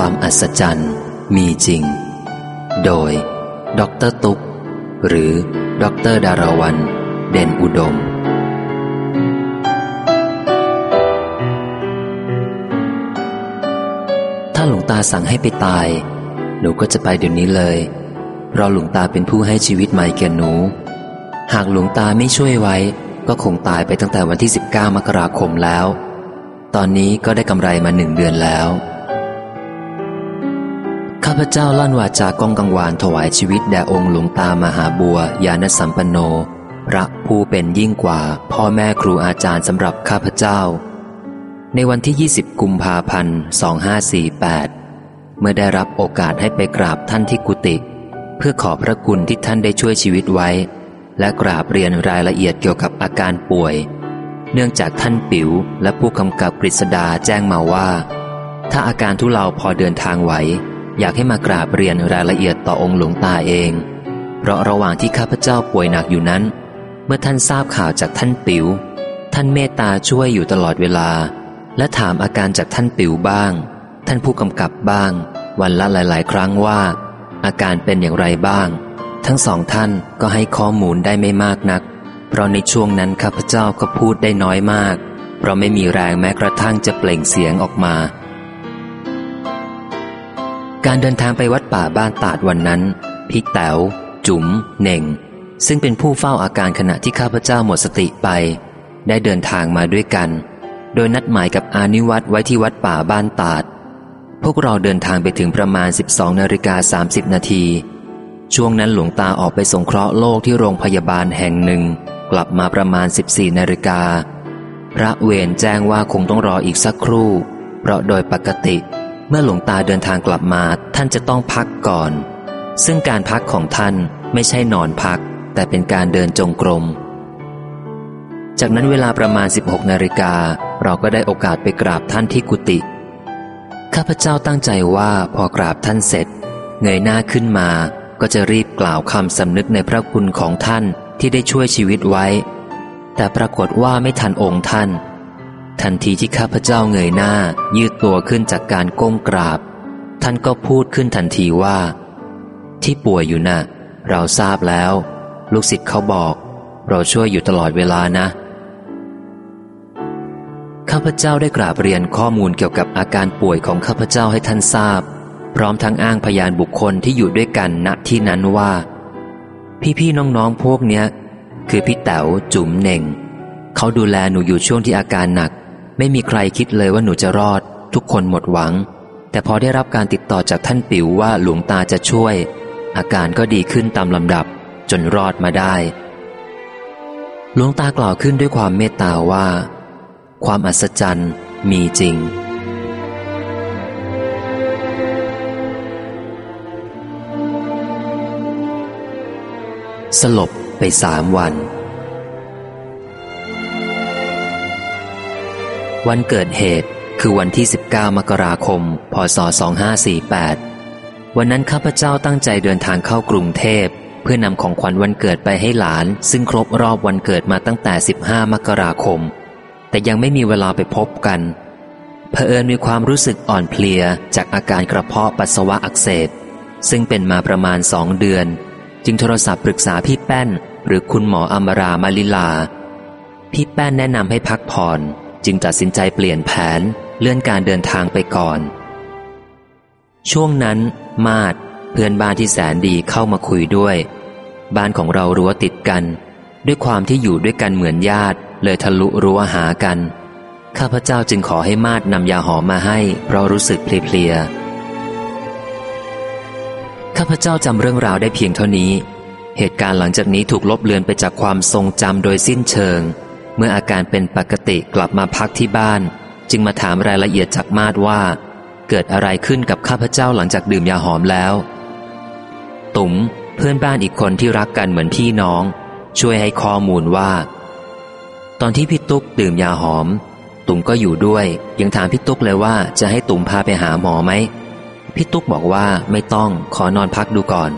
ความอัศจรรย์มีจริง โดย ดรตุกหรือ ดรดาราวัน เด่นอุดม ถ้าหลวงตาสั่งให้ไปตาย หนูก็จะไปเดี๋ยวนี้เลยเพราะหลวงตาเป็นผู้ให้ชีวิตใหม่แก่หนู หากหลวงตาไม่ช่วยไว้ ก็คงตายไปตั้งแต่วันที่ 19 มกราคมแล้ว ตอนนี้ก็ได้กำไรมาหนึ่งเดือนแล้ว พเจ้าลั่นวาจากองกังวานถวายชีวิตแด่องค์หลวงตามหาบัวยานสัมปันโน พระผู้เป็นยิ่งกว่าพ่อแม่ครูอาจารย์สำหรับข้าพเจ้า ในวันที่ 20 กุมภาพันธ์ 2548 เมื่อได้รับโอกาสให้ไปกราบท่านที่กุฏิเพื่อขอพระคุณที่ท่านได้ช่วยชีวิตไว้ และกราบเรียนรายละเอียดเกี่ยวกับอาการป่วย เนื่องจากท่านปิ๋วและผู้กำกับกฤษดาแจ้งมาว่า ถ้าอาการทุเลาพอเดินทางไหว อยากให้มากราบเรียนรายละเอียดต่อองค์หลวงตาเอง เพราะระหว่างที่ข้าพเจ้าป่วยหนักอยู่นั้น เมื่อท่านทราบข่าวจากท่านปิ๋ว ท่านเมตตาช่วยอยู่ตลอดเวลา และถามอาการจากท่านปิ๋วบ้าง ท่านผู้กำกับบ้าง วันละหลาย ๆ ครั้งว่า อาการเป็นอย่างไรบ้าง ทั้งสองท่านก็ให้ข้อมูลได้ไม่มากนัก เพราะในช่วงนั้นข้าพเจ้าก็พูดได้น้อยมาก เพราะไม่มีแรงแม้กระทั่งจะเปล่งเสียงออกมา การเดินทางไปวัดป่าบ้านตาดวันนั้น พี่แต๋วจุ๋มเน่ง ซึ่งเป็นผู้เฝ้าอาการขณะที่ข้าพเจ้าหมดสติไป ได้เดินทางมาด้วยกัน โดยนัดหมายกับอานิวัตไว้ที่วัดป่าบ้านตาด พวกเราเดินทางไปถึงประมาณ 12นาฬิกา30นาทีช่วงนั้นหลวงตาออกไปสงเคราะห์โลกที่โรงพยาบาลแห่งหนึ่ง กลับมาประมาณ 14นาฬิกาพระเวรแจ้งว่าคงต้องรออีกสักครู่ เพราะโดยปกติ เมื่อหลวงตาเดินทางกลับมาท่านจะต้องพักก่อน ซึ่งการพักของท่านไม่ใช่นอนพัก แต่เป็นการเดินจงกรม จากนั้นเวลาประมาณ 16นาฬิกาเราก็ได้โอกาสไปกราบท่านที่กุฏิข้าพเจ้าตั้งใจว่าพอกราบท่านเสร็จ เงยหน้าขึ้นมาก็จะรีบกล่าวคำสำนึกในพระคุณของท่านที่ได้ช่วยชีวิตไว้ แต่ปรากฏว่าไม่ทันองค์ท่าน ทันทีที่ข้าพเจ้าเงยหน้า ยืดตัวขึ้นจากการก้มกราบ ท่านก็พูดขึ้นทันทีว่า ที่ป่วยอยู่นะ่ะ เราทราบแล้ว ลูกศิษย์เขาบอก เราช่วยอยู่ตลอดเวลานะ ข้าพเจ้าได้กราบเรียนข้อมูลเกี่ยวกับอาการป่วยของข้าพเจ้าให้ท่านทราบ พร้อมทั้งอ้างพยานบุคคลที่อยู่ด้วยกันณที่นั้นว่า พี่ๆน้องๆพวกเนี้ย คือพี่แต๋วจุ๋มเน่งเขาดูแลหนูอยู่ช่วงที่อาการหนัก ไม่มีใครคิดเลยว่าหนูจะรอด ทุกคนหมดหวัง แต่พอได้รับการติดต่อจากท่านปิ๋วว่าหลวงตาจะช่วย อาการก็ดีขึ้นตามลำดับ จนรอดมาได้ หลวงตากล่าวขึ้นด้วยความเมตตาว่า ความอัศจรรย์มีจริงสลบไปสามวัน วันเกิดเหตุคือวันที่ 19 มกราคม พศ 2548 วันนั้นข้าพเจ้าตั้งใจเดินทางเข้ากรุงเทพ เพื่อนำของขวัญวันเกิดไปให้หลาน ซึ่งครบรอบวันเกิดมาตั้งแต่ 15 มกราคม แต่ยังไม่มีเวลาไปพบกันเผอิญมีความรู้สึกอ่อนเพลียจากอาการกระเพาะปัสสาวะอักเสบซึ่งเป็นมาประมาณสองเดือน จึงโทรศัพท์ปรึกษาพี่แป้น หรือคุณหมออมรามาลิลา พี่แป้นแนะนำให้พักผ่อน จึงตัดสินใจเปลี่ยนแผนเลื่อนการเดินทางไปก่อน ช่วงนั้น มาดเพื่อนบ้านที่แสนดีเข้ามาคุยด้วย บ้านของเรารั้วติดกัน ด้วยความที่อยู่ด้วยกันเหมือนญาติ เลยทะลุรั้วหากัน ข้าพเจ้าจึงขอให้มาดนำยาหอมมาให้ เพราะรู้สึกเพลียๆข้าพเจ้าจำเรื่องราวได้เพียงเท่านี้ เหตุการณ์หลังจากนี้ถูกลบเลือนไปจากความทรงจำโดยสิ้นเชิง เมื่ออาการเป็นปกติกลับมาพักที่บ้าน จึงมาถามรายละเอียดจากมาดว่า เกิดอะไรขึ้นกับข้าพเจ้าหลังจากดื่มยาหอมแล้ว ตุ๋มเพื่อนบ้านอีกคนที่รักกันเหมือนพี่น้อง ช่วยให้ข้อมูลว่า ตอนที่พี่ตุ๊กดื่มยาหอม ตุ๋มก็อยู่ด้วย ยังถามพี่ตุ๊กเลยว่าจะให้ตุ๋มพาไปหาหมอไหมพี่ตุ๊กบอกว่าไม่ต้องขอนอนพักดูก่อน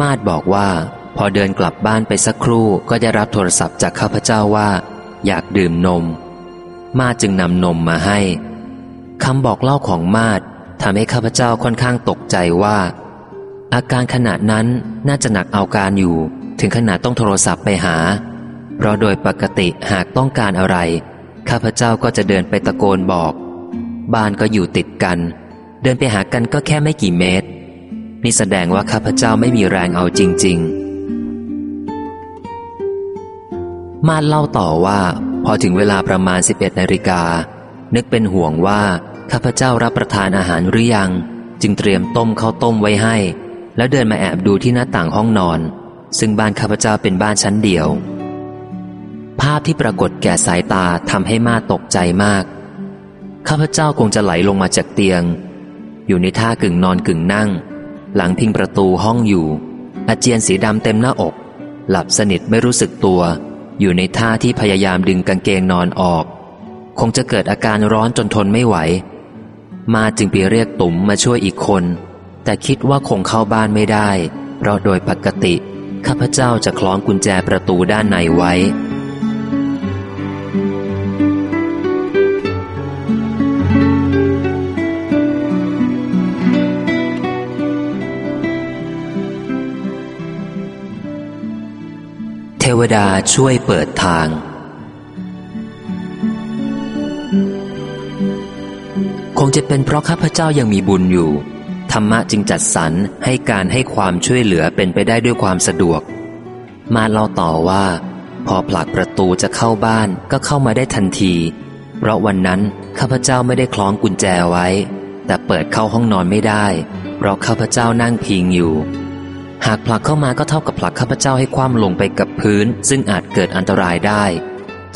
มาดบอกว่า พอเดินกลับบ้านไปสักครู่ก็ได้รับโทรศัพท์จากข้าพเจ้าว่า อยากดื่มนม มาจึงนำนมมาให้คำบอกเล่าของมาดทำให้ข้าพเจ้าค่อนข้างตกใจว่า อาการขณะนั้นน่าจะหนักเอาการอยู่ ถึงขนาดต้องโทรศัพท์ไปหา เพราะโดยปกติหากต้องการอะไร ข้าพเจ้าก็จะเดินไปตะโกนบอก บ้านก็อยู่ติดกัน เดินไปหากันก็แค่ไม่กี่เมตร นี่แสดงว่าข้าพเจ้าไม่มีแรงเอาจริง ๆ มาเล่าต่อว่า พอถึงเวลาประมาณ 11นาฬิกา นึกเป็นห่วงว่าข้าพเจ้ารับประทานอาหารหรือยัง จึงเตรียมต้มข้าวต้มไว้ให้ แล้วเดินมาแอบดูที่หน้าต่างห้องนอน ซึ่งบ้านข้าพเจ้าเป็นบ้านชั้นเดียว ภาพที่ปรากฏแก่สายตาทำให้มาตกใจมาก ข้าพเจ้าคงจะไหลลงมาจากเตียง อยู่ในท่ากึ่งนอนกึ่งนั่ง หลังพิงประตูห้องอยู่ อาเจียนสีดำเต็มหน้าอก หลับสนิทไม่รู้สึกตัว อยู่ในท่าที่พยายามดึงกางเกงนอนออก คงจะเกิดอาการร้อนจนทนไม่ไหว มาจึงไปเรียกตุ๋มมาช่วยอีกคน แต่คิดว่าคงเข้าบ้านไม่ได้ เพราะโดยปกติ ข้าพเจ้าจะคล้องกุญแจประตูด้านในไว้ เทวดาช่วยเปิดทาง คงจะเป็นเพราะข้าพเจ้ายังมีบุญอยู่ ธรรมะจึงจัดสรรให้การให้ความช่วยเหลือเป็นไปได้ด้วยความสะดวก มาเล่าต่อว่า พอผลักประตูจะเข้าบ้านก็เข้ามาได้ทันที เพราะวันนั้นข้าพเจ้าไม่ได้คล้องกุญแจไว้ แต่เปิดเข้าห้องนอนไม่ได้ เพราะข้าพเจ้านั่งพิงอยู่ หากผลักเข้ามาก็เท่ากับผลักข้าพเจ้าให้คว่ำลงไปกับพื้น ซึ่งอาจเกิดอันตรายได้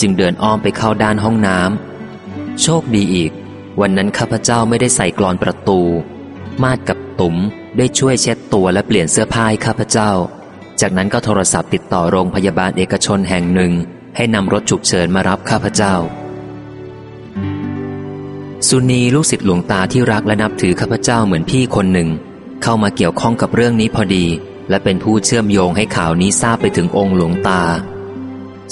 จึงเดินอ้อมไปเข้าด้านห้องน้ำโชคดีอีก วันนั้นข้าพเจ้าไม่ได้ใส่กรอนประตู มาดกับตุ๋มได้ช่วยเช็ดตัวและเปลี่ยนเสื้อผ้าให้ข้าพเจ้า จากนั้นก็โทรศัพท์ติดต่อโรงพยาบาลเอกชนแห่งหนึ่ง ให้นำรถฉุกเฉินมารับข้าพเจ้า สุนีลูกศิษย์หลวงตาที่รักและนับถือข้าพเจ้าเหมือนพี่คนหนึ่ง เข้ามาเกี่ยวข้องกับเรื่องนี้พอดี และเป็นผู้เชื่อมโยงให้ข่าวนี้ทราบไปถึงองค์หลวงตา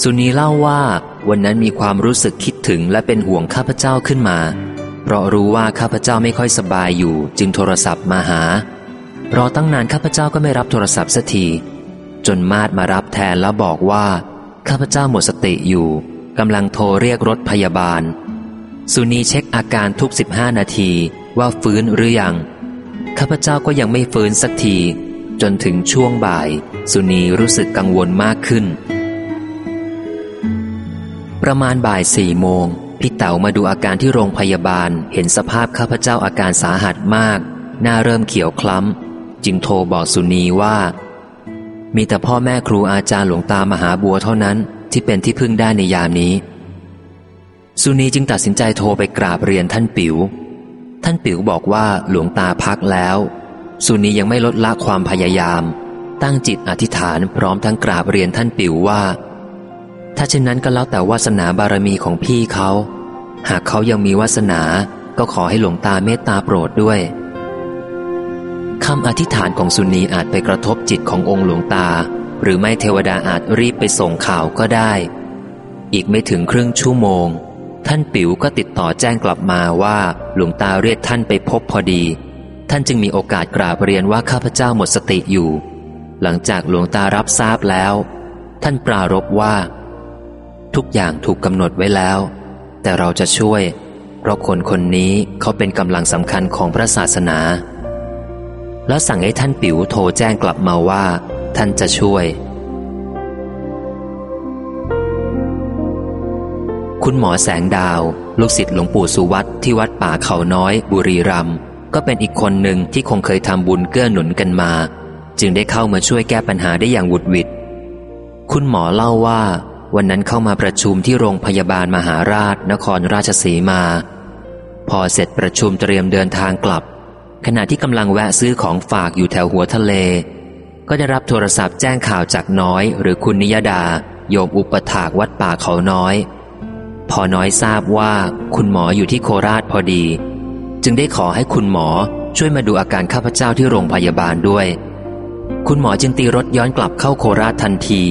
สุนีเล่าว่าวันนั้นมีความรู้สึกคิดถึงและเป็นห่วงข้าพเจ้าขึ้นมา เพราะรู้ว่าข้าพเจ้าไม่ค่อยสบายอยู่จึงโทรศัพท์มาหา รอตั้งนานข้าพเจ้าก็ไม่รับโทรศัพท์สักที จนมาดมารับแทนแล้วบอกว่า ข้าพเจ้าหมดสติอยู่กำลังโทรเรียกรถพยาบาล สุนีเช็คอาการทุก 15 นาทีว่าฟื้นหรือยัง ข้าพเจ้าก็ยังไม่ฟื้นสักที จนถึงช่วงบ่าย สุนีรู้สึกกังวลมากขึ้น ประมาณบ่ายสี่โมงพี่เต๋ามาดูอาการที่โรงพยาบาล เห็นสภาพข้าพเจ้าอาการสาหัสมาก หน้าเริ่มเขียวคล้ำ จึงโทรบอกสุนีว่า มีแต่พ่อแม่ครูอาจารย์หลวงตามหาบัวเท่านั้นที่เป็นที่พึ่งได้ในยามนี้ สุนีจึงตัดสินใจโทรไปกราบเรียนท่านปิว๋วท่านปิ๋วบอกว่าหลวงตาพักแล้ว สุนียังไม่ลดละความพยายาม ตั้งจิตอธิษฐานพร้อมทั้งกราบเรียนท่านปิ๋วว่า ถ้าเช่นนั้นก็แล้วแต่วาสนาบารมีของพี่เขา หากเขายังมีวาสนาก็ขอให้หลวงตาเมตตาโปรดด้วยคำอธิษฐานของสุนีอาจไปกระทบจิตขององค์หลวงตา หรือไม่เทวดาอาจรีบไปส่งข่าวก็ได้ อีกไม่ถึงครึ่งชั่วโมง ท่านปิ๋วก็ติดต่อแจ้งกลับมาว่าหลวงตาเรียกท่านไปพบพอดี ท่านจึงมีโอกาสกราบเรียนว่าข้าพเจ้าหมดสติอยู่ หลังจากหลวงตารับทราบแล้ว ท่านปรารบว่า ทุกอย่างถูกกำหนดไว้แล้ว แต่เราจะช่วย เพราะคนคนนี้เขาเป็นกำลังสำคัญของพระศาสนา แล้วสั่งให้ท่านปิ๋วโทรแจ้งกลับมาว่า ท่านจะช่วย คุณหมอแสงดาว ลูกศิษย์หลวงปู่สุวัตที่วัดป่าเขาน้อย บุรีรัมย์ ก็เป็นอีกคนหนึ่งที่คงเคยทำบุญเกื้อหนุนกันมา จึงได้เข้ามาช่วยแก้ปัญหาได้อย่างวุดวิดคุณหมอเล่าว่า วันนั้นเข้ามาประชุมที่โรงพยาบาลมหาราช นครราชสีมา พอเสร็จประชุมเตรียมเดินทางกลับ ขณะที่กำลังแวะซื้อของฝากอยู่แถวหัวทะเล ก็ได้รับโทรศัพท์แจ้งข่าวจากน้อย หรือคุณนิยดา โยมอุปถากวัดป่าเขาน้อย พอน้อยทราบว่าคุณหมออยู่ที่โคราชพอดี จึงได้ขอให้คุณหมอช่วยมาดูอาการข้าพเจ้าที่โรงพยาบาลด้วย คุณหมอจึงตีรถย้อนกลับเข้าโคราชทันที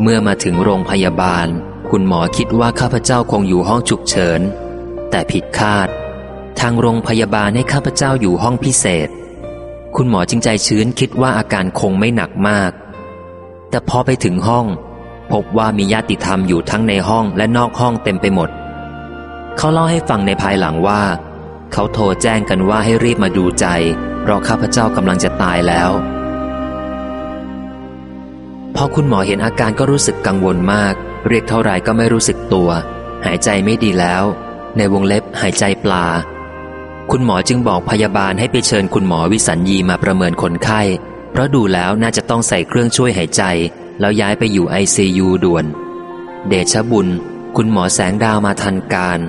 เมื่อมาถึงโรงพยาบาล คุณหมอคิดว่าข้าพเจ้าคงอยู่ห้องฉุกเฉิน แต่ผิดคาด ทางโรงพยาบาลให้ข้าพเจ้าอยู่ห้องพิเศษ คุณหมอจึงใจชื้นคิดว่าอาการคงไม่หนักมาก แต่พอไปถึงห้อง พบว่ามีญาติธรรมอยู่ทั้งในห้องและนอกห้องเต็มไปหมด เขาเล่าให้ฟังในภายหลังว่า เขาโทรแจ้งกันว่าให้รีบมาดูใจ เพราะข้าพเจ้ากำลังจะตายแล้ว พอคุณหมอเห็นอาการก็รู้สึกกังวลมาก เรียกเท่าไรก็ไม่รู้สึกตัว หายใจไม่ดีแล้ว ในวงเล็บหายใจปลา คุณหมอจึงบอกพยาบาลให้ไปเชิญคุณหมอวิสัญญีมาประเมินคนไข้ เพราะดูแล้วน่าจะต้องใส่เครื่องช่วยหายใจ แล้วย้ายไปอยู่ไอซียูด่วน เดชบุญ คุณหมอแสงดาวมาทันการ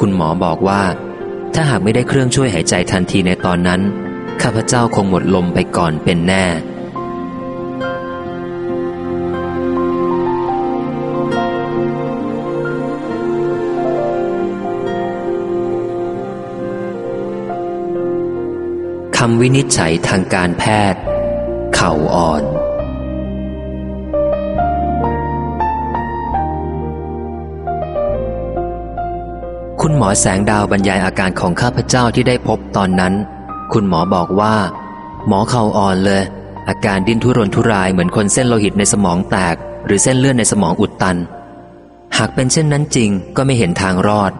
คุณหมอบอกว่า ถ้าหากไม่ได้เครื่องช่วยหายใจทันทีในตอนนั้น ข้าพเจ้าคงหมดลมไปก่อนเป็นแน่คำวินิจฉัยทางการแพทย์ เข่าอ่อน อแสงดาวบรรยายอาการของข้าพเจ้าที่ได้พบตอนนั้น คุณหมอบอกว่า หมอเข่าอ่อนเลย อาการดิ้นทุรนทุรายเหมือนคนเส้นโลหิตในสมองแตก หรือเส้นเลือดในสมองอุดตัน หากเป็นเช่นนั้นจริงก็ไม่เห็นทางรอด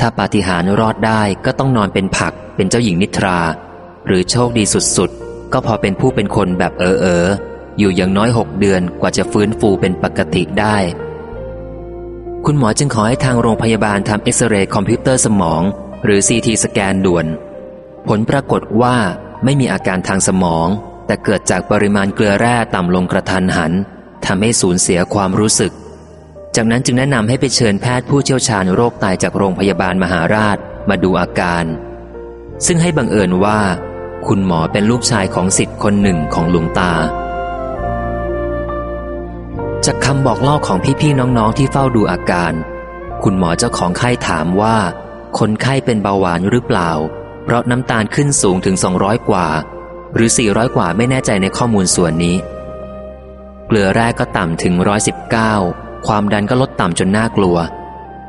ถ้าปาฏิหาริย์รอดได้ก็ต้องนอนเป็นผัก เป็นเจ้าหญิงนิทรา หรือโชคดีสุดๆ ก็พอเป็นผู้เป็นคนแบบเออเอออยู่อย่างน้อยหกเดือนกว่าจะฟื้นฟูเป็นปกติได้ คุณหมอจึงขอให้ทางโรงพยาบาลทำเอ็กซเรย์คอมพิวเตอร์สมอง หรือ CT scan ด่วน ผลปรากฏว่าไม่มีอาการทางสมอง แต่เกิดจากปริมาณเกลือแร่ต่ำลงกระทันหันทำให้สูญเสียความรู้สึก จากนั้นจึงแนะนำให้ไปเชิญแพทย์ผู้เชี่ยวชาญโรคไตจากโรงพยาบาลมหาราชมาดูอาการ ซึ่งให้บังเอิญว่า คุณหมอเป็นลูกชายของศิษย์คนหนึ่งของหลวงตา จากคำบอกเล่าของพี่ๆน้องๆที่เฝ้าดูอาการ คุณหมอเจ้าของไข้ถามว่า คนไข้เป็นเบาหวานหรือเปล่า เพราะน้ำตาลขึ้นสูงถึง 200 กว่า หรือ 400 กว่าไม่แน่ใจในข้อมูลส่วนนี้ เกลือแร่ก็ต่ำถึง 119 ความดันก็ลดต่ำจนน่ากลัว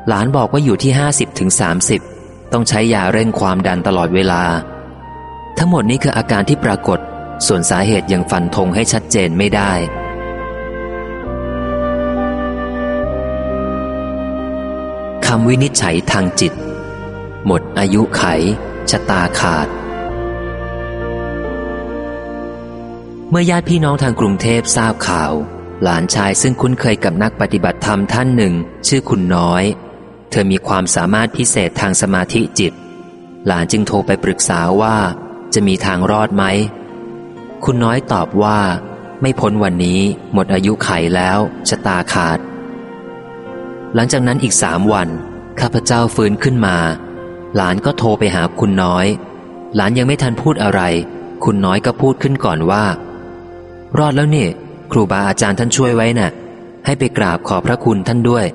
หลานบอกว่าอยู่ที่ 50ถึง30 ต้องใช้ยาเร่งความดันตลอดเวลา ทั้งหมดนี้คืออาการที่ปรากฏ ส่วนสาเหตุยังฟันธงให้ชัดเจนไม่ได้ คำวินิจฉัยทางจิต หมดอายุไข ชะตาขาด เมื่อญาติพี่น้องทางกรุงเทพทราบข่าว หลานชายซึ่งคุ้นเคยกับนักปฏิบัติธรรมท่านหนึ่ง ชื่อคุณน้อย เธอมีความสามารถพิเศษทางสมาธิจิต หลานจึงโทรไปปรึกษาว่า จะมีทางรอดไหม คุณน้อยตอบว่า ไม่พ้นวันนี้หมดอายุไขแล้ว ชะตาขาด หลังจากนั้นอีกสามวัน ข้าพเจ้าฟื้นขึ้นมา หลานก็โทรไปหาคุณน้อย หลานยังไม่ทันพูดอะไร คุณน้อยก็พูดขึ้นก่อนว่า รอดแล้วเนี่ยครูบาอาจารย์ท่านช่วยไว้น่ะ ให้ไปกราบขอพระคุณท่านด้วย